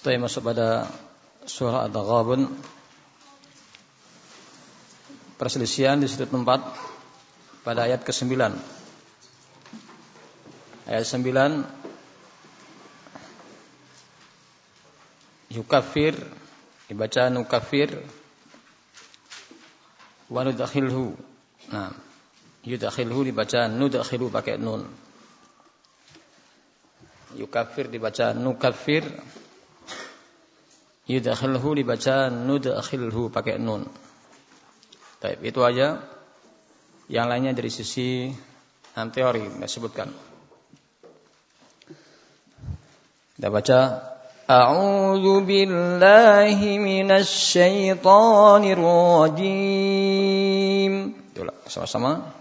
Kita masuk pada surah Ad-Ghabun. Perselisihan di situ tempat pada ayat ke-9. Ayat 9 yukafir dibaca nukafir wa nudakhilhu. Nah, yudakhilhu dibaca nudakhilhu pakai nun. Yukafir dibaca nukafir Yudakhilhu dibaca nudakhilhu pakai nun. Baik, itu aja. Yang lainnya dari sisi teori saya sebutkan. Kita baca A'udzu billahi minasy syaithanir rajim. Itulah sama-sama.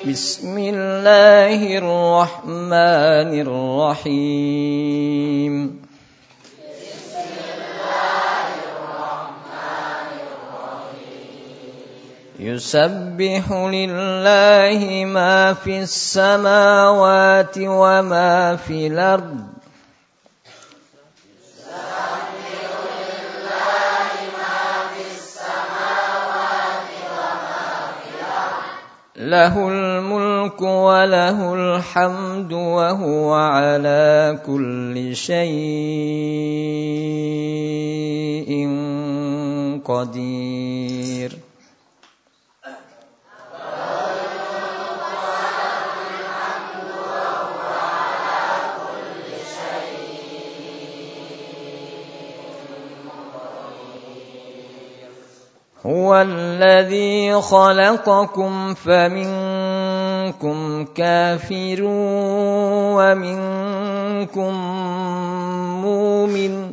بسم الله الرحمن الرحيم. يسبح لله ما في السماوات وما في الأرض. له الملك وله الحمد وهو على كل شيء قدير. هو الذي خلقكم فمنكم كافر ومنكم مؤمن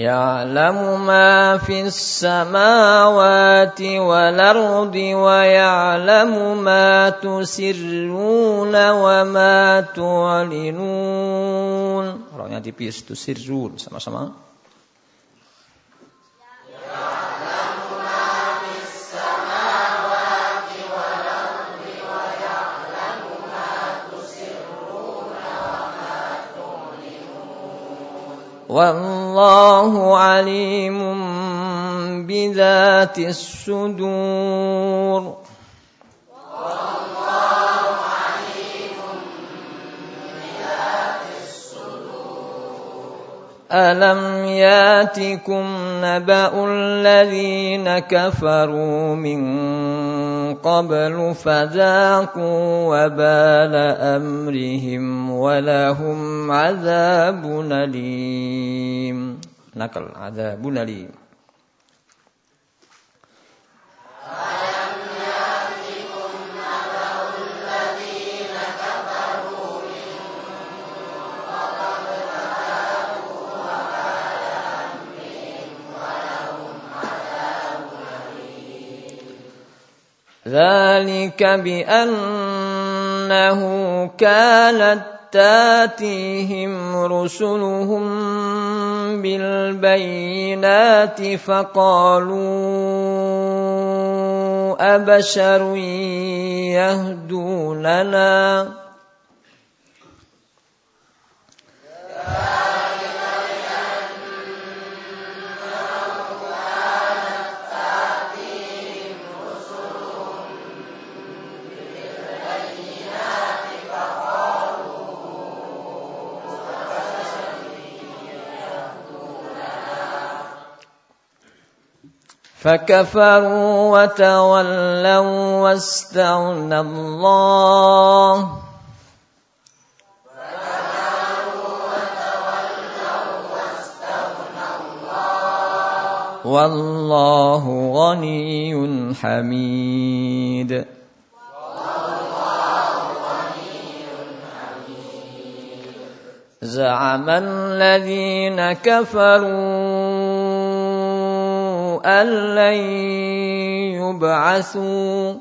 يعلم ما في السماوات والأرض ويعلم ما تسرون وما تعلنون Roknya tipis, tusirrun sama-sama. والله عليم بذات الصدور. ألم ياتكم نبأ الذين كفروا من قبل فذاقوا وبال أمرهم ولهم عذاب أليم. نقل عذاب أليم. ذلك بأنه كانت تاتيهم رسلهم بالبينات فقالوا أبشر يهدوننا فكفروا وتولوا واستغنى الله. والله غني حميد. زعم الذين كفروا أن لن يبعثوا.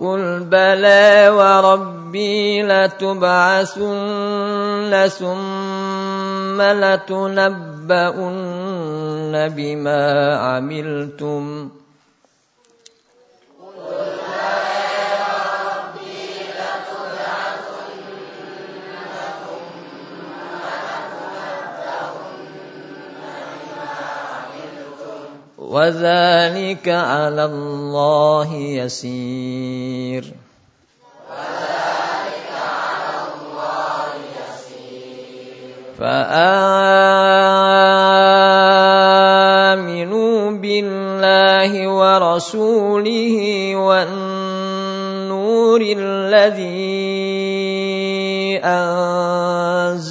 قل بلى وربي لتبعثن ثم لتنبؤن بما عملتم. وذلك على الله يسير. وذلك على الله يسير فآمنوا بالله ورسوله والنور الذي أنزلنا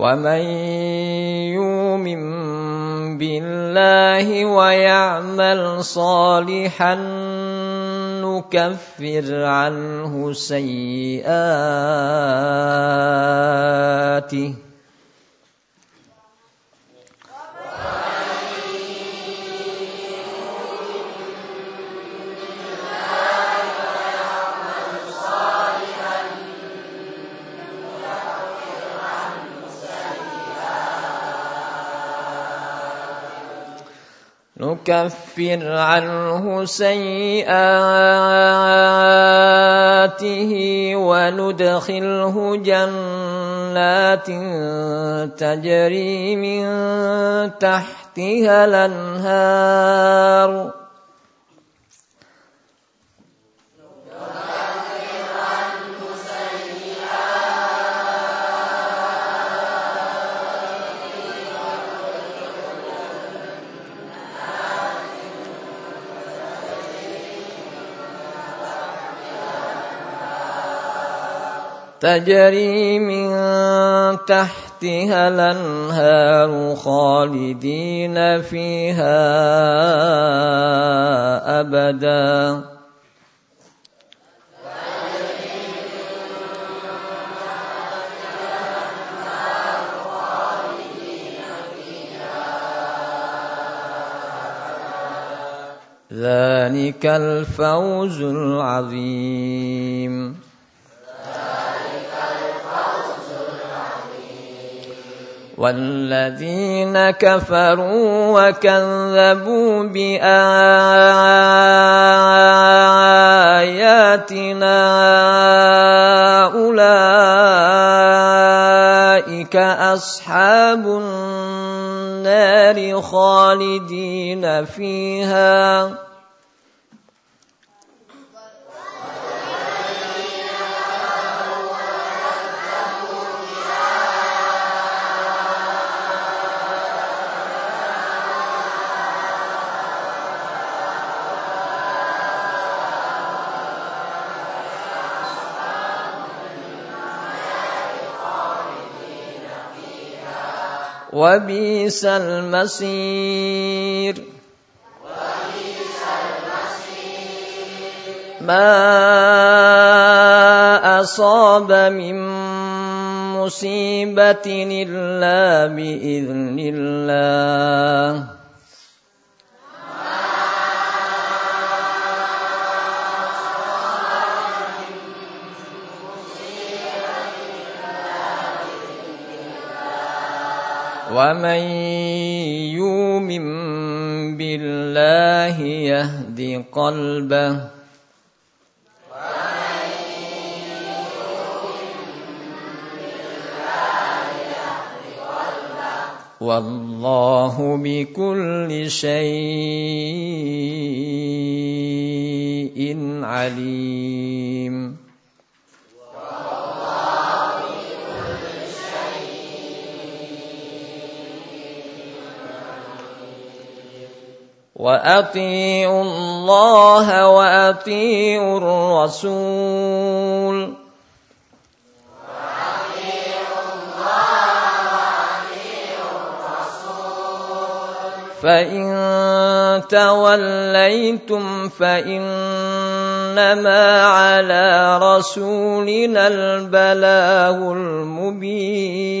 ومن يؤمن بالله ويعمل صالحا نكفر عنه سيئاته نكفر عنه سيئاته وندخله جنات تجري من تحتها الأنهار. تجري من تحتها الأنهار خالدين فيها أبدا. ذلك الفوز العظيم. والذين كفروا وكذبوا بآياتنا أولئك أصحاب النار خالدين فيها وبئس المصير. ما أصاب من مصيبة إلا بإذن الله. ومن يؤمن بالله يهد قلبه والله بكل شيء عليم وأطيعوا الله وأطيعوا الرسول. فإن توليتم فإنما على رسولنا البلاغ المبين.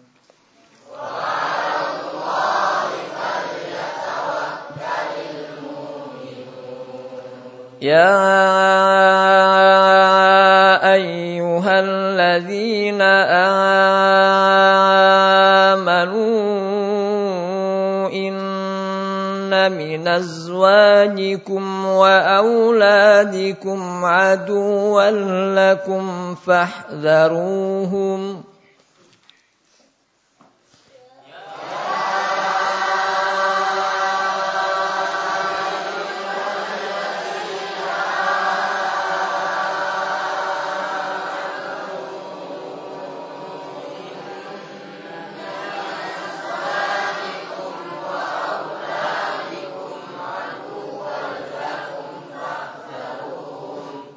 يا أيها الذين آمنوا إن من أزواجكم وأولادكم عدوا لكم فاحذروهم.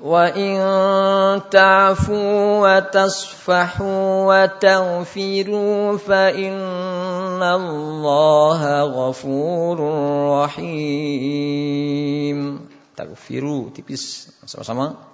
وإن تعفوا وتصفحوا وتغفروا فإن الله غفور رحيم. تغفروا. Tipis. Sama-sama.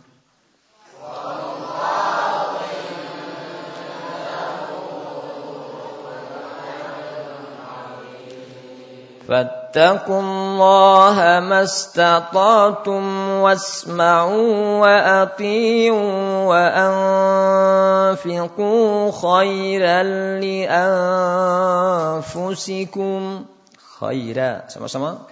فاتقوا الله ما استطعتم واسمعوا وأطيعوا وأنفقوا خيرا لأنفسكم. خيرا. sama-sama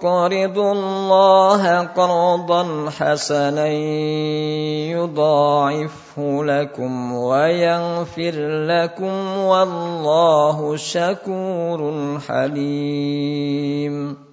تقرضوا الله قرضا حسنا يضاعفه لكم ويغفر لكم والله شكور حليم.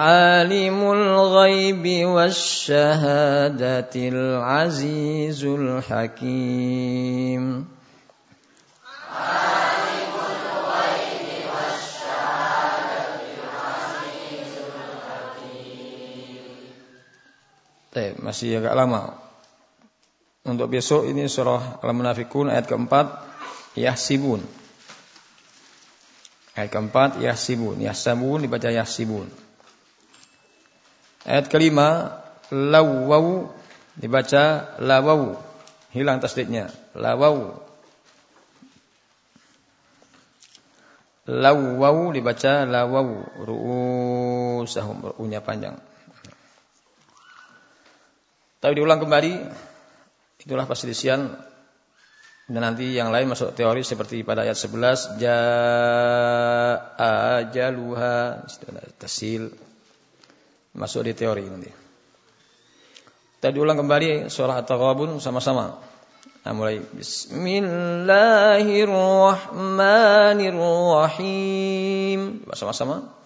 عالم الغيب والشهادة العزيز الحكيم عالم الغيب والشهادة العزيز الحكيم طيب masih agak lama untuk besok ini surah Al-Munafikun ayat keempat Yahsibun Ayat keempat Yahsibun Yahsabun dibaca Yahsibun Ayat kelima, lawau dibaca lawau, hilang tasdidnya, lawau. Lawau dibaca lawau, ru'usahum, ru'unya panjang. Tapi diulang kembali, itulah perselisihan. Dan nanti yang lain masuk teori seperti pada ayat 11 ja'a jaluha tasil Masuk di teori nanti. Kita diulang kembali surah At-Taghabun sama-sama. Nah, mulai Bismillahirrahmanirrahim. Sama-sama.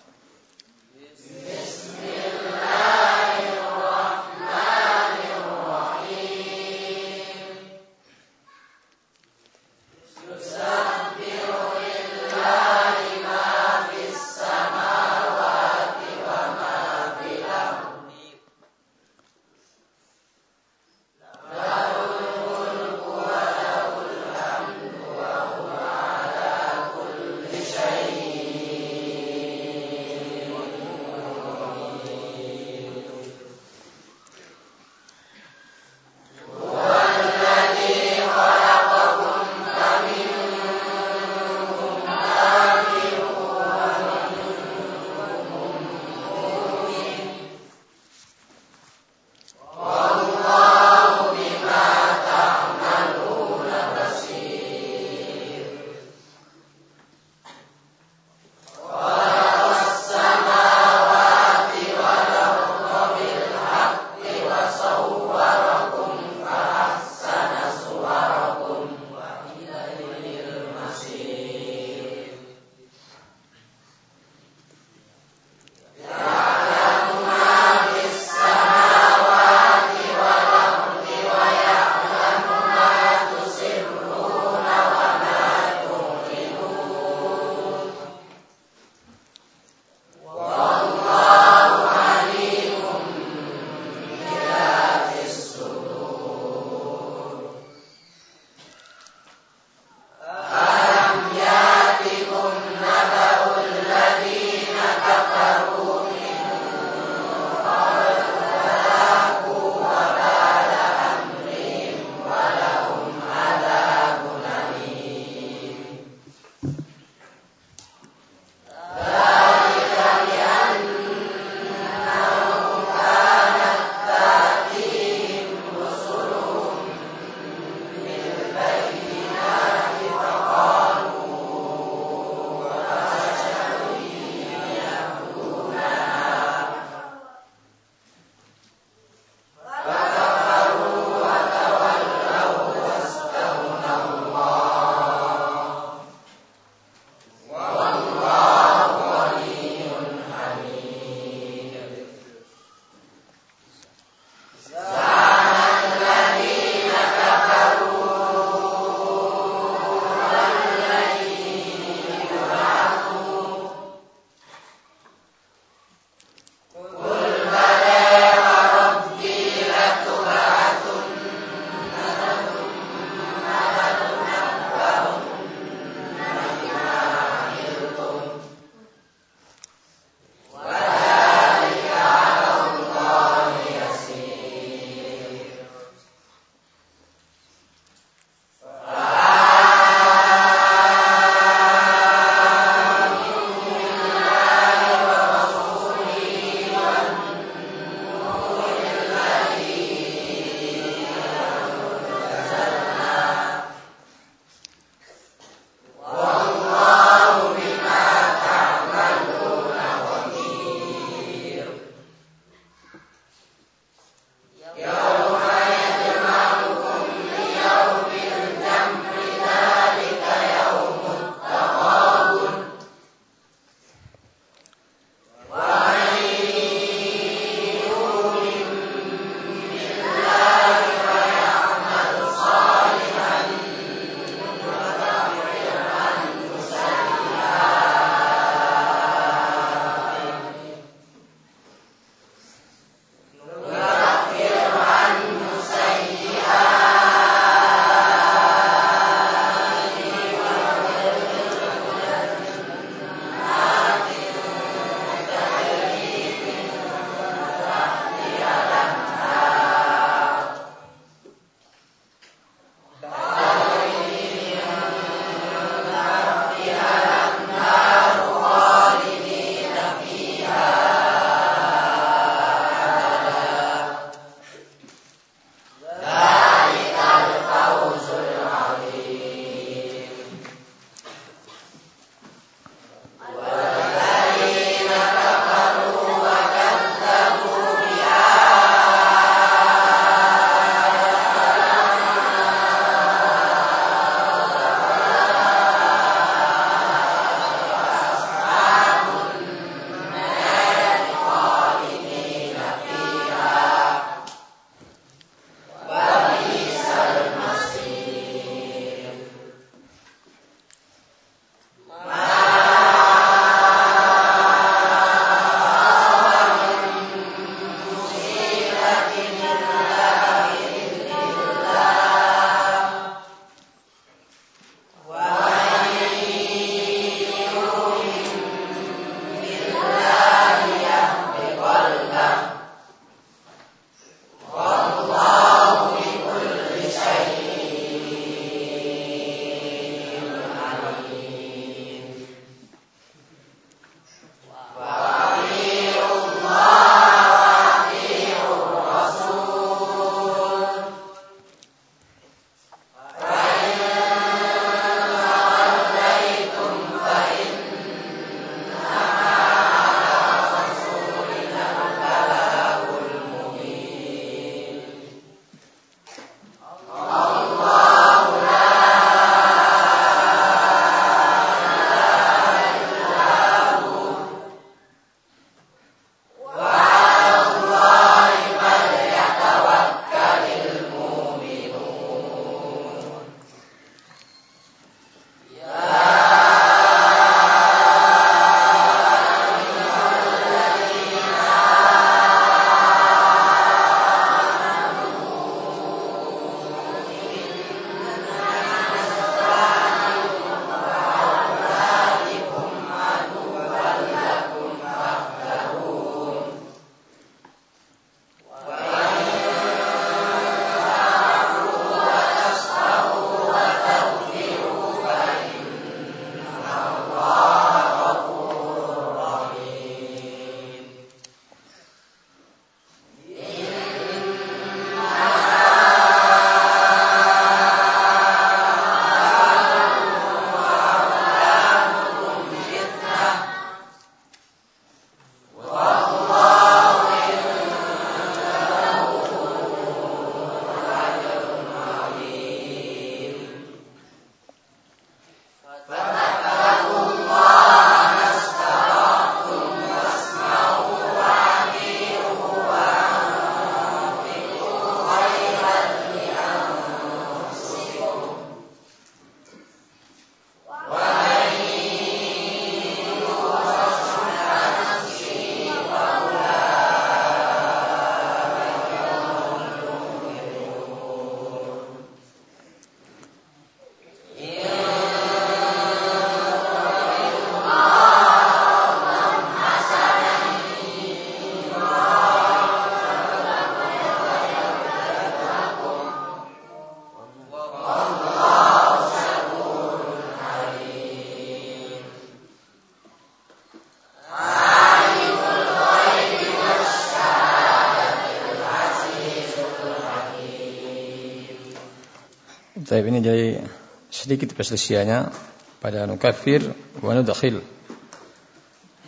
Tapi ini jadi sedikit perselisihannya pada nukafir wa nudakhil.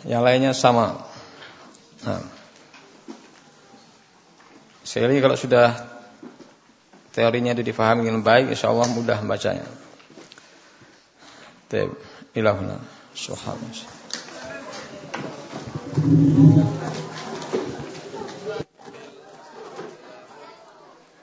Yang lainnya sama. Nah. Sekali kalau sudah teorinya itu difahami dengan baik, insya Allah mudah membacanya. Taib ilahuna subhanallah.